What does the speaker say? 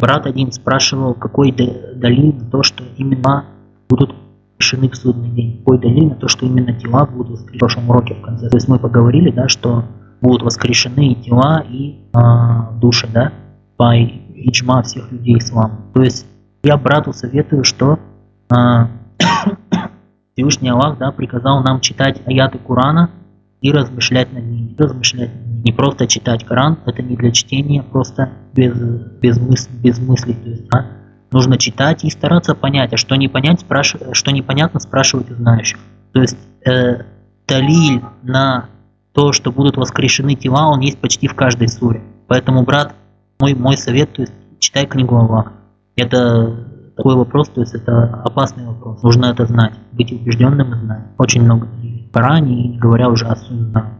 Брат один спрашивал, какой далил на то, что именно будут решены в судный день. Какой далил на то, что именно тела будут в прошлом уроке в конце. То есть мы поговорили, да, что будут воскрешены и тела, и а, души, да, по иджма всех людей ислама. То есть я брату советую, что а, Всевышний Аллах да, приказал нам читать аяты Курана и размышлять над ними. Размышлять над ними. Не просто читать Коран, это не для чтения, просто без, без, мыс, без мыслей. То есть, да, нужно читать и стараться понять, а что, не понять, спраш... что непонятно, спрашивать у знающих. То есть э, талиль на то, что будут воскрешены тела, он есть почти в каждой суре. Поэтому, брат, мой, мой совет, то есть читай книгу Аллаха. Это такой вопрос, то есть это опасный вопрос. Нужно это знать, быть убежденным и знать. Очень много в Коране, говоря уже о сунна.